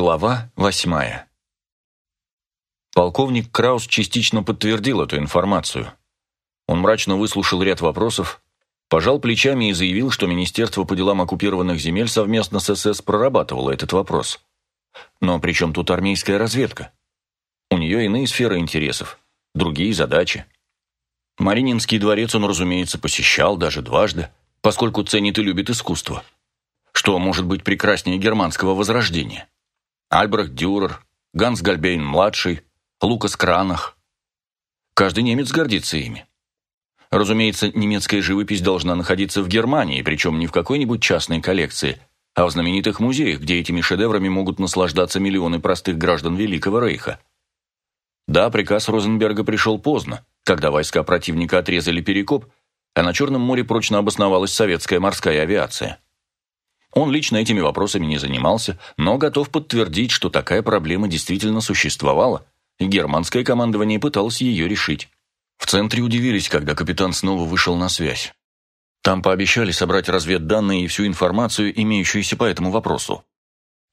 Глава восьмая. Полковник Краус частично подтвердил эту информацию. Он мрачно выслушал ряд вопросов, пожал плечами и заявил, что Министерство по делам оккупированных земель совместно с СС прорабатывало этот вопрос. Но при чем тут армейская разведка? У нее иные сферы интересов, другие задачи. Марининский дворец он, разумеется, посещал даже дважды, поскольку ценит и любит искусство. Что может быть прекраснее германского возрождения? Альбрехт Дюрер, Ганс Гальбейн-младший, Лукас Кранах. Каждый немец гордится ими. Разумеется, немецкая живопись должна находиться в Германии, причем не в какой-нибудь частной коллекции, а в знаменитых музеях, где этими шедеврами могут наслаждаться миллионы простых граждан Великого Рейха. Да, приказ Розенберга пришел поздно, когда войска противника отрезали Перекоп, а на Черном море прочно обосновалась советская морская авиация. Он лично этими вопросами не занимался, но готов подтвердить, что такая проблема действительно существовала, и германское командование пыталось ее решить. В центре удивились, когда капитан снова вышел на связь. Там пообещали собрать разведданные и всю информацию, имеющуюся по этому вопросу.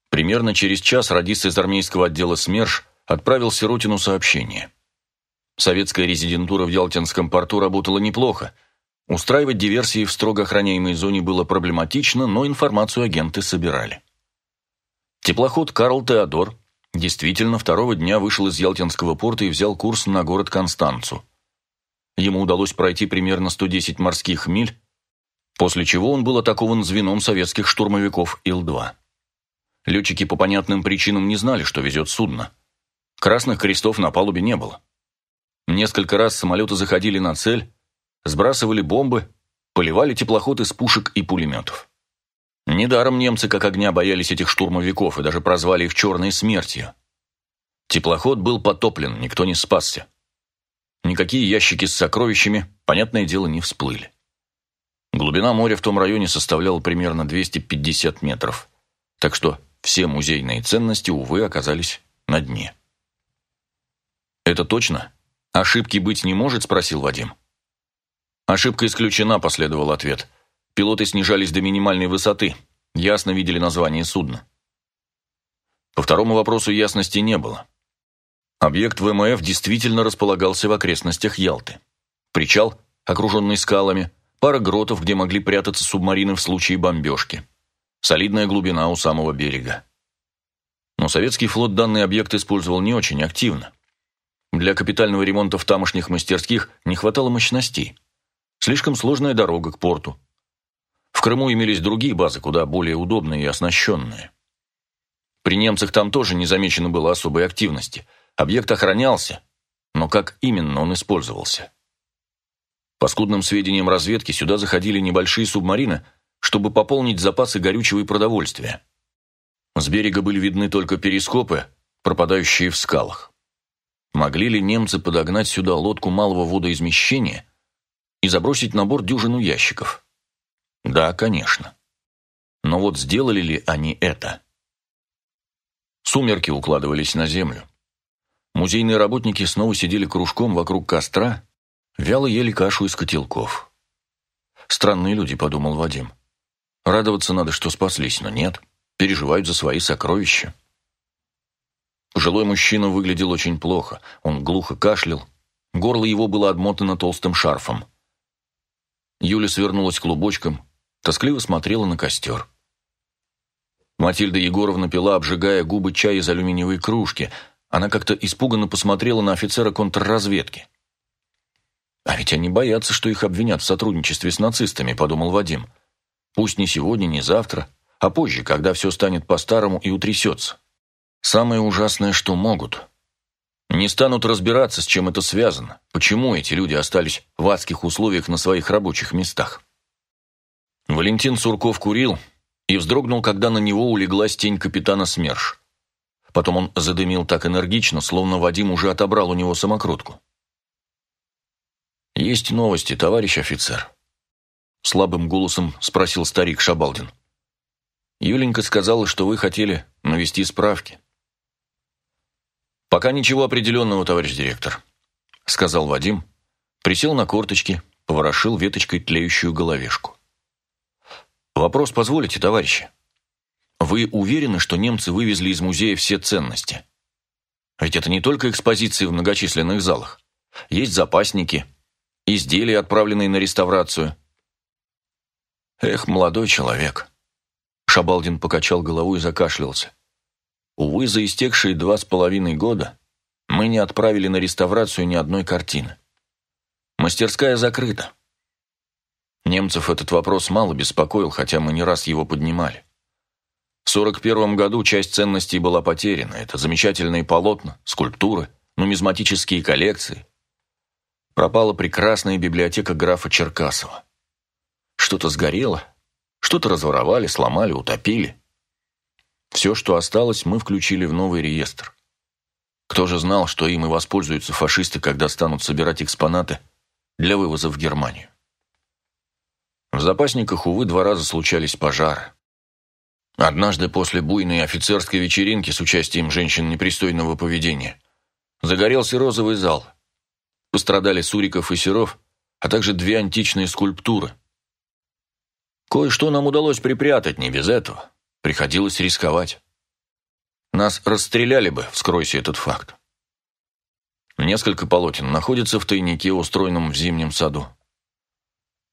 Примерно через час радист из армейского отдела СМЕРШ отправил Сиротину сообщение. Советская резидентура в Ялтинском порту работала неплохо. Устраивать диверсии в строго охраняемой зоне было проблематично, но информацию агенты собирали. Теплоход «Карл Теодор» действительно второго дня вышел из Ялтинского порта и взял курс на город Констанцу. Ему удалось пройти примерно 110 морских миль, после чего он был атакован звеном советских штурмовиков Ил-2. Летчики по понятным причинам не знали, что везет судно. Красных крестов на палубе не было. Несколько раз самолеты заходили на цель, сбрасывали бомбы, поливали теплоход из пушек и пулеметов. Недаром немцы как огня боялись этих штурмовиков и даже прозвали их «черной смертью». Теплоход был потоплен, никто не спасся. Никакие ящики с сокровищами, понятное дело, не всплыли. Глубина моря в том районе составляла примерно 250 метров, так что все музейные ценности, увы, оказались на дне. «Это точно?» «Ошибки быть не может?» – спросил Вадим. «Ошибка исключена», – последовал ответ. «Пилоты снижались до минимальной высоты. Ясно видели название судна». По второму вопросу ясности не было. Объект ВМФ действительно располагался в окрестностях Ялты. Причал, окруженный скалами, пара гротов, где могли прятаться субмарины в случае бомбежки. Солидная глубина у самого берега. Но советский флот данный объект использовал не очень активно. Для капитального ремонта в тамошних мастерских не хватало мощностей. Слишком сложная дорога к порту. В Крыму имелись другие базы, куда более удобные и оснащенные. При немцах там тоже не замечено было особой активности. Объект охранялся, но как именно он использовался? По скудным сведениям разведки, сюда заходили небольшие субмарины, чтобы пополнить запасы горючего и продовольствия. С берега были видны только перископы, пропадающие в скалах. Могли ли немцы подогнать сюда лодку малого водоизмещения и забросить на борт дюжину ящиков? Да, конечно. Но вот сделали ли они это? Сумерки укладывались на землю. Музейные работники снова сидели кружком вокруг костра, вяло ели кашу из котелков. Странные люди, подумал Вадим. Радоваться надо, что спаслись, но нет, переживают за свои сокровища. Пожилой мужчина выглядел очень плохо. Он глухо кашлял. Горло его было обмотано толстым шарфом. Юля свернулась клубочком, тоскливо смотрела на костер. Матильда Егоровна пила, обжигая губы чая из алюминиевой кружки. Она как-то испуганно посмотрела на офицера контрразведки. «А ведь они боятся, что их обвинят в сотрудничестве с нацистами», — подумал Вадим. «Пусть не сегодня, не завтра, а позже, когда все станет по-старому и утрясется». Самое ужасное, что могут. Не станут разбираться, с чем это связано, почему эти люди остались в адских условиях на своих рабочих местах. Валентин Сурков курил и вздрогнул, когда на него улеглась тень капитана СМЕРШ. Потом он задымил так энергично, словно Вадим уже отобрал у него самокрутку. «Есть новости, товарищ офицер», — слабым голосом спросил старик Шабалдин. «Юленька сказала, что вы хотели навести справки». «Пока ничего определенного, товарищ директор», — сказал Вадим, присел на корточки, поворошил веточкой тлеющую головешку. «Вопрос позволите, товарищи? Вы уверены, что немцы вывезли из музея все ценности? Ведь это не только экспозиции в многочисленных залах. Есть запасники, изделия, отправленные на реставрацию. Эх, молодой человек. Шабалдин покачал головой и закашлялся. Увы, за истекшие два с половиной года мы не отправили на реставрацию ни одной картины. Мастерская закрыта. Немцев этот вопрос мало беспокоил, хотя мы не раз его поднимали. В 1941 году часть ценностей была потеряна. Это замечательные полотна, скульптуры, нумизматические коллекции. Пропала прекрасная библиотека графа Черкасова. Что-то сгорело, что-то разворовали, сломали, утопили. Все, что осталось, мы включили в новый реестр. Кто же знал, что им и воспользуются фашисты, когда станут собирать экспонаты для вывоза в Германию? В запасниках, увы, два раза случались пожары. Однажды после буйной офицерской вечеринки с участием женщин непристойного поведения загорелся розовый зал. Пострадали Суриков и Серов, а также две античные скульптуры. Кое-что нам удалось припрятать, не без этого. Приходилось рисковать. Нас расстреляли бы, вскройся этот факт. Несколько полотен находятся в тайнике, устроенном в зимнем саду.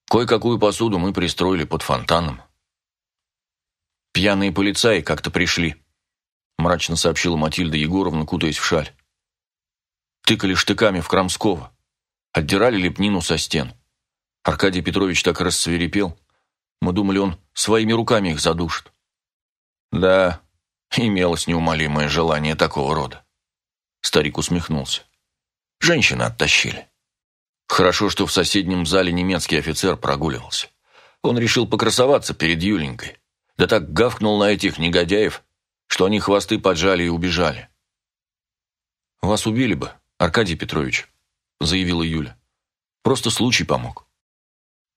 Кое-какую посуду мы пристроили под фонтаном. «Пьяные полицаи как-то пришли», — мрачно сообщила Матильда Егоровна, кутаясь в шаль. Тыкали штыками в Крамского, отдирали лепнину со стен. Аркадий Петрович так рассверепел. Мы думали, он своими руками их задушит. Да, имелось неумолимое желание такого рода. Старик усмехнулся. Женщины оттащили. Хорошо, что в соседнем зале немецкий офицер прогуливался. Он решил покрасоваться перед Юленькой. Да так гавкнул на этих негодяев, что они хвосты поджали и убежали. «Вас убили бы, Аркадий Петрович», — заявила Юля. «Просто случай помог».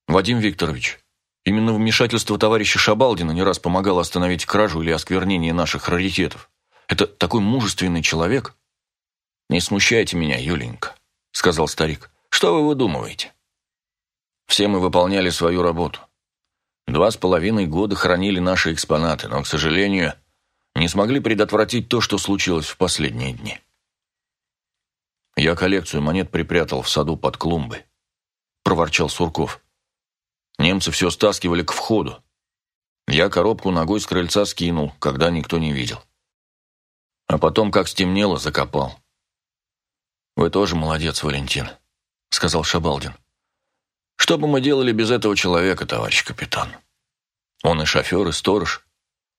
«Вадим Викторович, именно вмешательство товарища Шабалдина не раз помогало остановить кражу или осквернение наших раритетов. Это такой мужественный человек». «Не смущайте меня, Юленька», — сказал старик. «Что вы выдумываете?» «Все мы выполняли свою работу. Два с половиной года хранили наши экспонаты, но, к сожалению, не смогли предотвратить то, что случилось в последние дни. Я коллекцию монет припрятал в саду под клумбой, проворчал Сурков. Немцы все стаскивали к входу. Я коробку ногой с крыльца скинул, когда никто не видел. А потом, как стемнело, закопал. «Вы тоже молодец, Валентин», — сказал Шабалдин. Что бы мы делали без этого человека, товарищ капитан? Он и шофер, и сторож,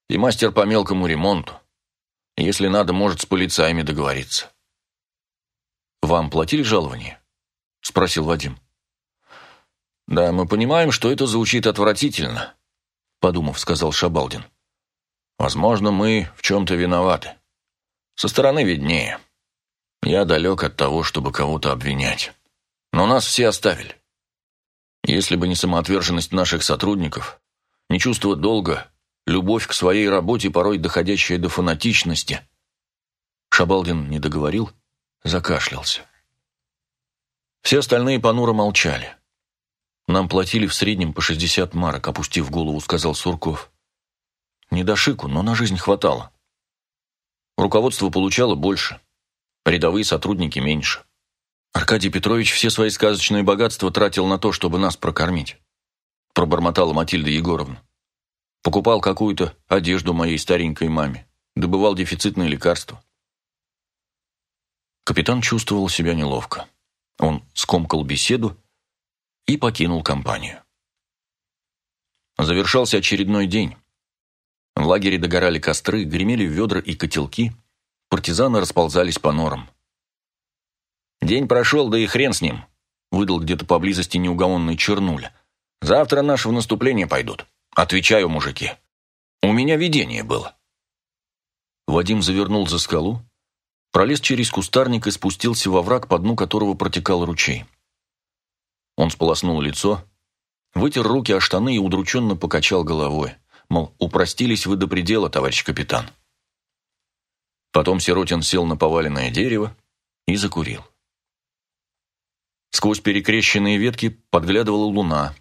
и мастер по мелкому ремонту. Если надо, может с полицаями договориться. «Вам платили жалование?» – спросил Вадим. «Да, мы понимаем, что это звучит отвратительно», – подумав, сказал Шабалдин. «Возможно, мы в чем-то виноваты. Со стороны виднее. Я далек от того, чтобы кого-то обвинять. Но нас все оставили. Если бы не самоотверженность наших сотрудников, не чувство долга, любовь к своей работе, порой доходящая до фанатичности. Шабалдин не договорил, закашлялся. Все остальные понуро молчали. Нам платили в среднем по 60 марок, опустив голову, сказал Сурков. Не до шику, но на жизнь хватало. Руководство получало больше, рядовые сотрудники меньше. Аркадий Петрович все свои сказочные богатства тратил на то, чтобы нас прокормить. Пробормотала Матильда Егоровна. Покупал какую-то одежду моей старенькой маме. Добывал дефицитные лекарства. Капитан чувствовал себя неловко. Он скомкал беседу и покинул компанию. Завершался очередной день. В лагере догорали костры, гремели ведра и котелки, партизаны расползались по норам. «День прошел, да и хрен с ним», — выдал где-то поблизости неугомонный Чернуля. «Завтра наши в наступление пойдут. Отвечаю, мужики. У меня видение было». Вадим завернул за скалу, пролез через кустарник и спустился во враг, по дну которого протекал ручей. Он сполоснул лицо, вытер руки о штаны и удрученно покачал головой, мол, упростились вы до предела, товарищ капитан. Потом Сиротин сел на поваленное дерево и закурил. Сквозь перекрещенные ветки подглядывала луна.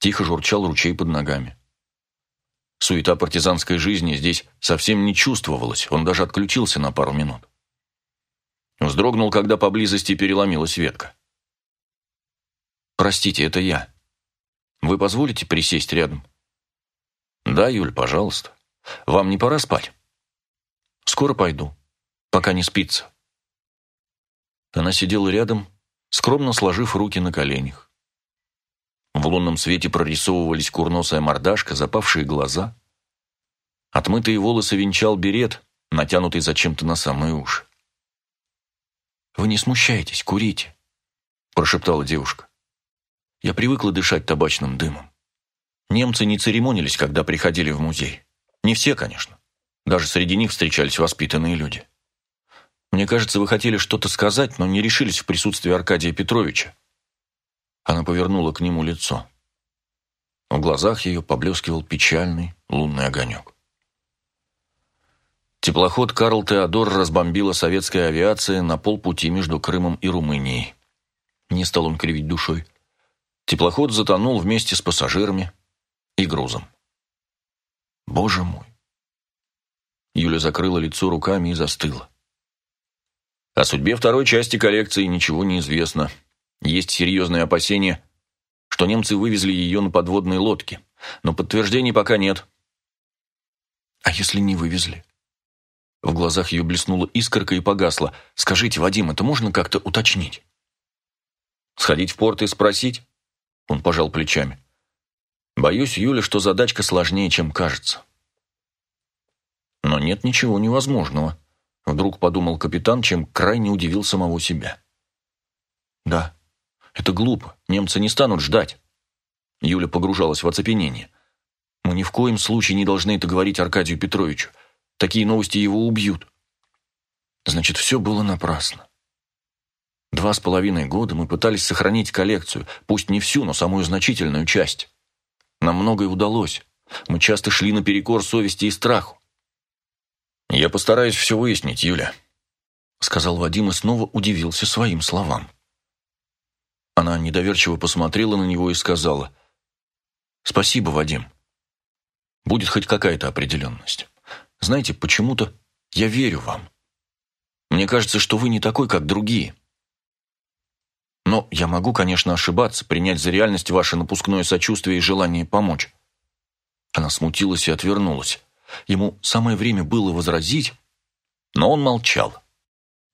Тихо журчал ручей под ногами. Суета партизанской жизни здесь совсем не чувствовалась, он даже отключился на пару минут. Вздрогнул, когда поблизости переломилась ветка. «Простите, это я. Вы позволите присесть рядом?» «Да, Юль, пожалуйста. Вам не пора спать?» «Скоро пойду, пока не спится». Она сидела рядом, скромно сложив руки на коленях. В лунном свете прорисовывались курносая мордашка, запавшие глаза. Отмытые волосы венчал берет, натянутый зачем-то на самые уши. «Вы не смущайтесь, курите», – прошептала девушка. «Я привыкла дышать табачным дымом. Немцы не церемонились, когда приходили в музей. Не все, конечно. Даже среди них встречались воспитанные люди. Мне кажется, вы хотели что-то сказать, но не решились в присутствии Аркадия Петровича. Она повернула к нему лицо. В глазах ее поблескивал печальный лунный огонек. Теплоход «Карл Теодор» разбомбила советская авиация на полпути между Крымом и Румынией. Не стал он кривить душой. Теплоход затонул вместе с пассажирами и грузом. Боже мой! Юля закрыла лицо руками и застыла. О судьбе второй части коллекции ничего не известно. Есть серьезные опасения, что немцы вывезли ее на подводной лодке, но подтверждений пока нет. А если не вывезли? В глазах ее блеснула искорка и погасла. «Скажите, Вадим, это можно как-то уточнить?» «Сходить в порт и спросить?» Он пожал плечами. «Боюсь, Юля, что задачка сложнее, чем кажется». «Но нет ничего невозможного», — вдруг подумал капитан, чем крайне удивил самого себя. «Да, это глупо. Немцы не станут ждать». Юля погружалась в оцепенение. «Мы ни в коем случае не должны это говорить Аркадию Петровичу. Такие новости его убьют. Значит, все было напрасно. Два с половиной года мы пытались сохранить коллекцию, пусть не всю, но самую значительную часть. Нам многое удалось. Мы часто шли наперекор совести и страху. «Я постараюсь все выяснить, Юля», — сказал Вадим и снова удивился своим словам. Она недоверчиво посмотрела на него и сказала, «Спасибо, Вадим. Будет хоть какая-то определенность». Знаете, почему-то я верю вам. Мне кажется, что вы не такой, как другие. Но я могу, конечно, ошибаться, принять за реальность ваше напускное сочувствие и желание помочь. Она смутилась и отвернулась. Ему самое время было возразить, но он молчал.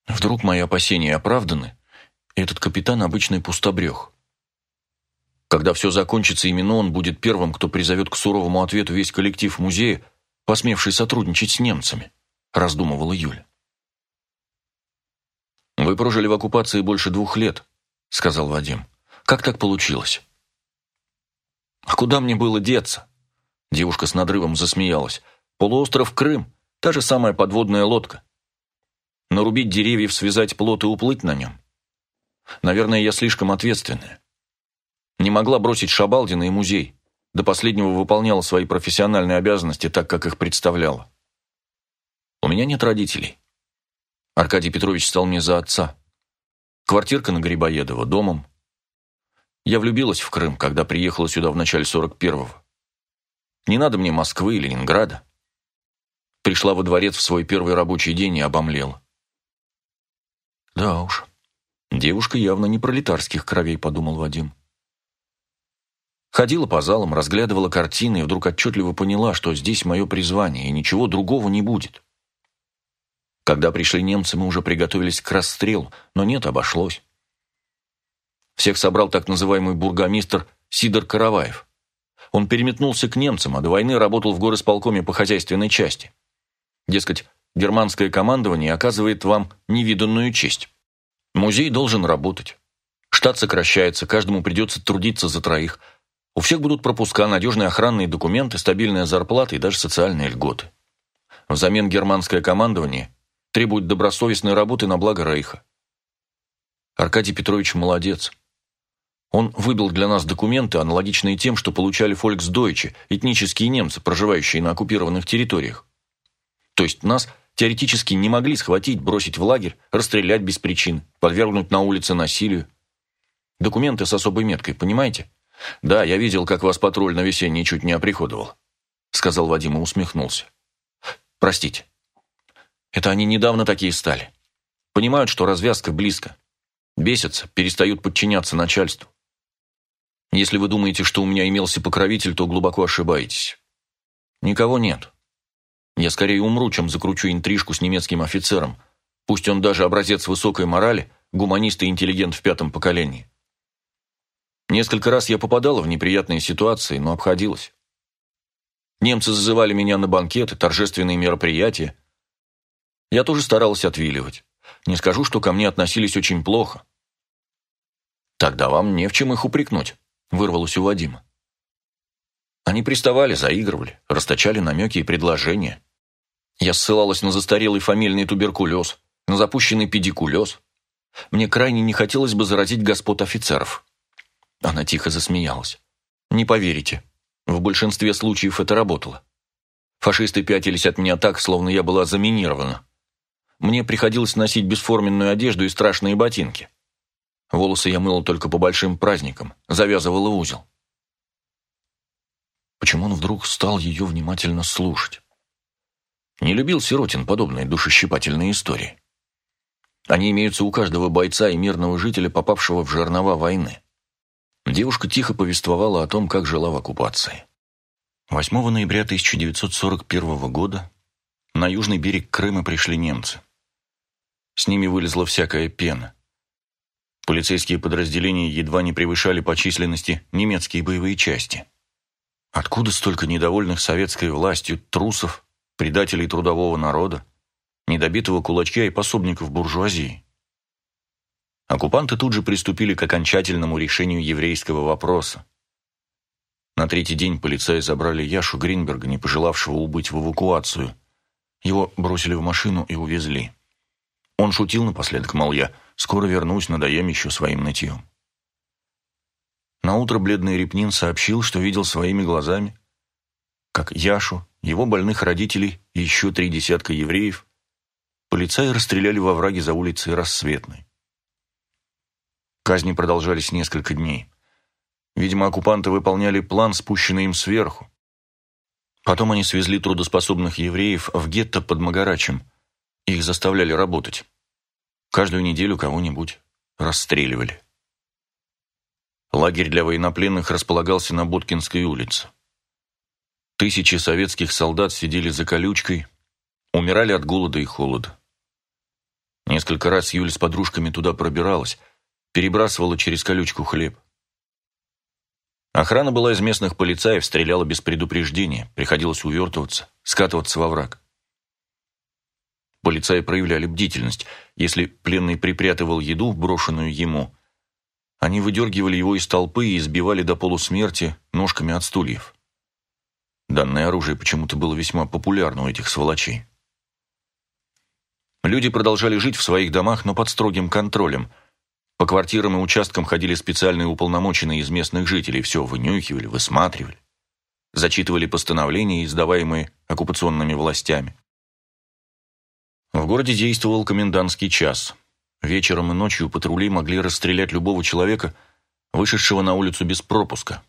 Вдруг мои опасения оправданы, и этот капитан обычный пустобрех. Когда все закончится, именно он будет первым, кто призовет к суровому ответу весь коллектив музея, посмевший сотрудничать с немцами», – раздумывала Юля. «Вы прожили в оккупации больше двух лет», – сказал Вадим. «Как так получилось?» «А куда мне было деться?» Девушка с надрывом засмеялась. «Полуостров Крым, та же самая подводная лодка. Нарубить деревьев, связать плот и уплыть на нем. Наверное, я слишком ответственная. Не могла бросить Шабалдина и музей. До последнего выполняла свои профессиональные обязанности так, как их представляла. У меня нет родителей. Аркадий Петрович стал мне за отца. Квартирка на Грибоедово, домом. Я влюбилась в Крым, когда приехала сюда в начале 41-го. Не надо мне Москвы и Ленинграда. Пришла во дворец в свой первый рабочий день и обомлела. Да уж, девушка явно не пролетарских кровей, подумал Вадим. Ходила по залам, разглядывала картины и вдруг отчетливо поняла, что здесь мое призвание, и ничего другого не будет. Когда пришли немцы, мы уже приготовились к расстрелу, но нет, обошлось. Всех собрал так называемый бургомистр Сидор Караваев. Он переметнулся к немцам, а до войны работал в горосполкоме по хозяйственной части. Дескать, германское командование оказывает вам невиданную честь. Музей должен работать. Штат сокращается, каждому придется трудиться за троих – у всех будут пропуска, надежные охранные документы, стабильная зарплата и даже социальные льготы. Взамен германское командование требует добросовестной работы на благо Рейха. Аркадий Петрович молодец. Он выбил для нас документы, аналогичные тем, что получали фольксдойче, этнические немцы, проживающие на оккупированных территориях. То есть нас теоретически не могли схватить, бросить в лагерь, расстрелять без причин, подвергнуть на улице насилию. Документы с особой меткой, понимаете? Да, я видел, как вас патруль на весенний чуть не оприходовал. — сказал Вадим и усмехнулся. «Простите. Это они недавно такие стали. Понимают, что развязка близко. Бесятся, перестают подчиняться начальству. Если вы думаете, что у меня имелся покровитель, то глубоко ошибаетесь. Никого нет. Я скорее умру, чем закручу интрижку с немецким офицером. Пусть он даже образец высокой морали, гуманист и интеллигент в пятом поколении. Несколько раз я попадала в неприятные ситуации, но обходилась. Немцы зазывали меня на банкеты, торжественные мероприятия. Я тоже старалась отвиливать. Не скажу, что ко мне относились очень плохо. «Тогда вам не в чем их упрекнуть», — вырвалось у Вадима. Они приставали, заигрывали, расточали намеки и предложения. Я ссылалась на застарелый фамильный туберкулез, на запущенный педикулез. Мне крайне не хотелось бы заразить господ офицеров. Она тихо засмеялась. «Не поверите, в большинстве случаев это работало. Фашисты пятились от меня так, словно я была заминирована. Мне приходилось носить бесформенную одежду и страшные ботинки. Волосы я мыла только по большим праздникам, завязывала узел. Почему он вдруг стал ее внимательно слушать? Не любил Сиротин подобные душещипательные истории. Они имеются у каждого бойца и мирного жителя, попавшего в жернова войны. Девушка тихо повествовала о том, как жила в оккупации. 8 ноября 1941 года на южный берег Крыма пришли немцы. С ними вылезла всякая пена. Полицейские подразделения едва не превышали по численности немецкие боевые части. Откуда столько недовольных советской властью трусов, предателей трудового народа, недобитого кулачка и пособников буржуазии? Оккупанты тут же приступили к окончательному решению еврейского вопроса. На третий день полицаи забрали Яшу Гринберга, не пожелавшего убыть в эвакуацию. Его бросили в машину и увезли. Он шутил напоследок, мол, я скоро вернусь, надоем еще своим нытьем. Наутро бледный Репнин сообщил, что видел своими глазами, как Яшу, его больных родителей и еще три десятка евреев полицаи расстреляли во враге за улицей Рассветной. Казни продолжались несколько дней. Видимо, оккупанты выполняли план, спущенный им сверху. Потом они свезли трудоспособных евреев в гетто под Магарачем. Их заставляли работать. Каждую неделю кого-нибудь расстреливали. Лагерь для военнопленных располагался на Боткинской улице. Тысячи советских солдат сидели за колючкой, умирали от голода и холода. Несколько раз Юля с подружками туда пробиралась, перебрасывала через колючку хлеб. Охрана была из местных полицаев, стреляла без предупреждения, приходилось увертываться, скатываться во враг. Полицаи проявляли бдительность. Если пленный припрятывал еду, брошенную ему, они выдергивали его из толпы и избивали до полусмерти ножками от стульев. Данное оружие почему-то было весьма популярно у этих сволочей. Люди продолжали жить в своих домах, но под строгим контролем – по квартирам и участкам ходили специальные уполномоченные из местных жителей, все вынюхивали, высматривали. Зачитывали постановления, издаваемые оккупационными властями. В городе действовал комендантский час. Вечером и ночью патрули могли расстрелять любого человека, вышедшего на улицу без пропуска.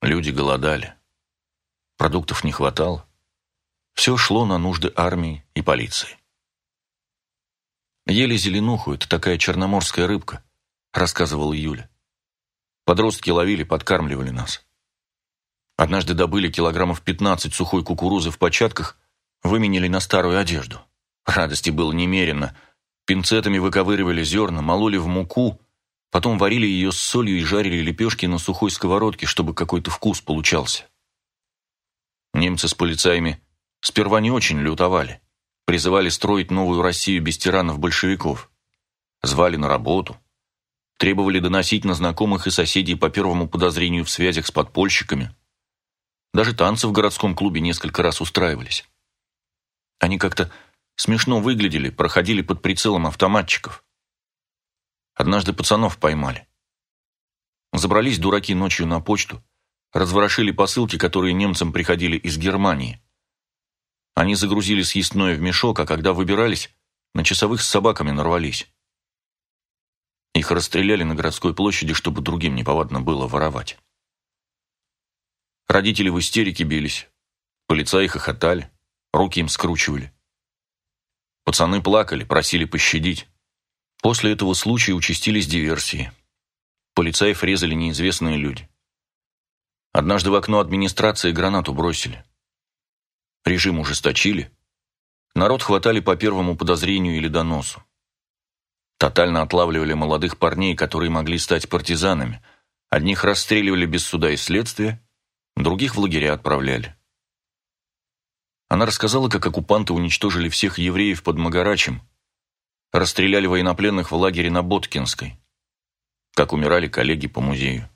Люди голодали. Продуктов не хватало. Все шло на нужды армии и полиции. «Ели зеленуху, это такая черноморская рыбка», — рассказывала Юля. Подростки ловили, подкармливали нас. Однажды добыли килограммов 15 сухой кукурузы в початках, выменили на старую одежду. Радости было немерено. Пинцетами выковыривали зерна, мололи в муку, потом варили ее с солью и жарили лепешки на сухой сковородке, чтобы какой-то вкус получался. Немцы с полицаями сперва не очень лютовали призывали строить новую Россию без тиранов-большевиков. Звали на работу. Требовали доносить на знакомых и соседей по первому подозрению в связях с подпольщиками. Даже танцы в городском клубе несколько раз устраивались. Они как-то смешно выглядели, проходили под прицелом автоматчиков. Однажды пацанов поймали. Забрались дураки ночью на почту, разворошили посылки, которые немцам приходили из Германии. Они загрузили съестное в мешок, а когда выбирались, на часовых с собаками нарвались. Их расстреляли на городской площади, чтобы другим неповадно было воровать. Родители в истерике бились, Полицаи хохотали, руки им скручивали. Пацаны плакали, просили пощадить. После этого случая участились диверсии. Полицаев резали неизвестные люди. Однажды в окно администрации гранату бросили. Режим ужесточили. Народ хватали по первому подозрению или доносу. Тотально отлавливали молодых парней, которые могли стать партизанами. Одних расстреливали без суда и следствия, других в лагеря отправляли. Она рассказала, как оккупанты уничтожили всех евреев под Магарачем, расстреляли военнопленных в лагере на Боткинской, как умирали коллеги по музею.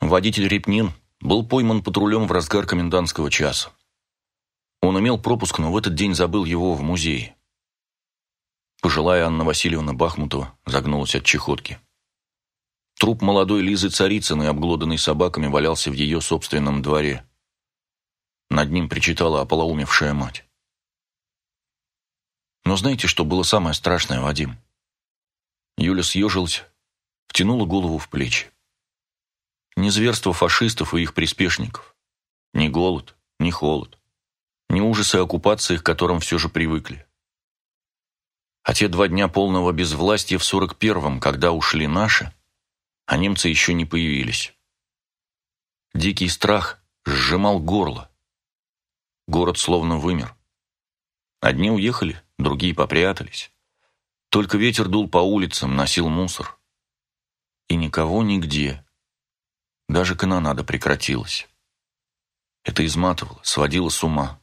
Водитель Репнин был пойман патрулем в разгар комендантского часа. Он имел пропуск, но в этот день забыл его в музее. Пожилая Анна Васильевна Бахмутова загнулась от чехотки. Труп молодой Лизы Царицыной, обглоданный собаками, валялся в ее собственном дворе. Над ним причитала ополоумевшая мать. Но знаете, что было самое страшное, Вадим? Юля съежилась, втянула голову в плечи. Не зверство фашистов и их приспешников, ни голод, ни холод, ни ужасы оккупации, к которым все же привыкли. А те два дня полного безвластия в 41-м, когда ушли наши, а немцы еще не появились. Дикий страх сжимал горло. Город словно вымер. Одни уехали, другие попрятались. Только ветер дул по улицам, носил мусор. И никого нигде. Даже канонада прекратилась. Это изматывало, сводило с ума.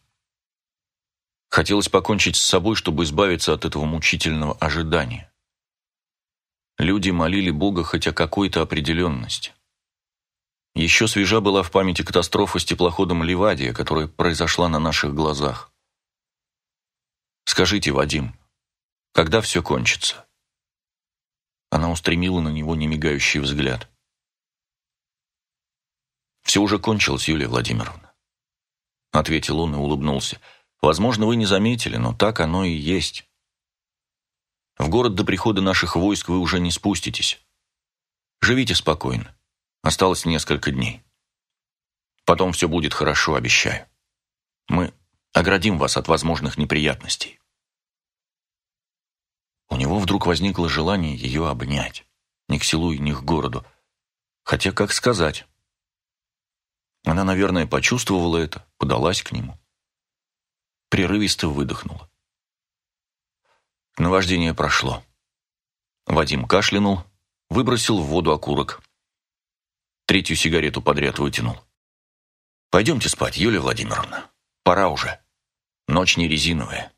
Хотелось покончить с собой, чтобы избавиться от этого мучительного ожидания. Люди молили Бога хоть о какой-то определенности. Еще свежа была в памяти катастрофа с теплоходом «Ливадия», которая произошла на наших глазах. «Скажите, Вадим, когда все кончится?» Она устремила на него немигающий взгляд. «Все уже кончилось, Юлия Владимировна», — ответил он и улыбнулся. Возможно, вы не заметили, но так оно и есть. В город до прихода наших войск вы уже не спуститесь. Живите спокойно. Осталось несколько дней. Потом все будет хорошо, обещаю. Мы оградим вас от возможных неприятностей. У него вдруг возникло желание ее обнять. Ни к селу и ни к городу. Хотя, как сказать? Она, наверное, почувствовала это, подалась к нему прерывисто выдохнула. Наваждение прошло. Вадим кашлянул, выбросил в воду окурок. Третью сигарету подряд вытянул. «Пойдемте спать, Юлия Владимировна. Пора уже. Ночь не резиновая».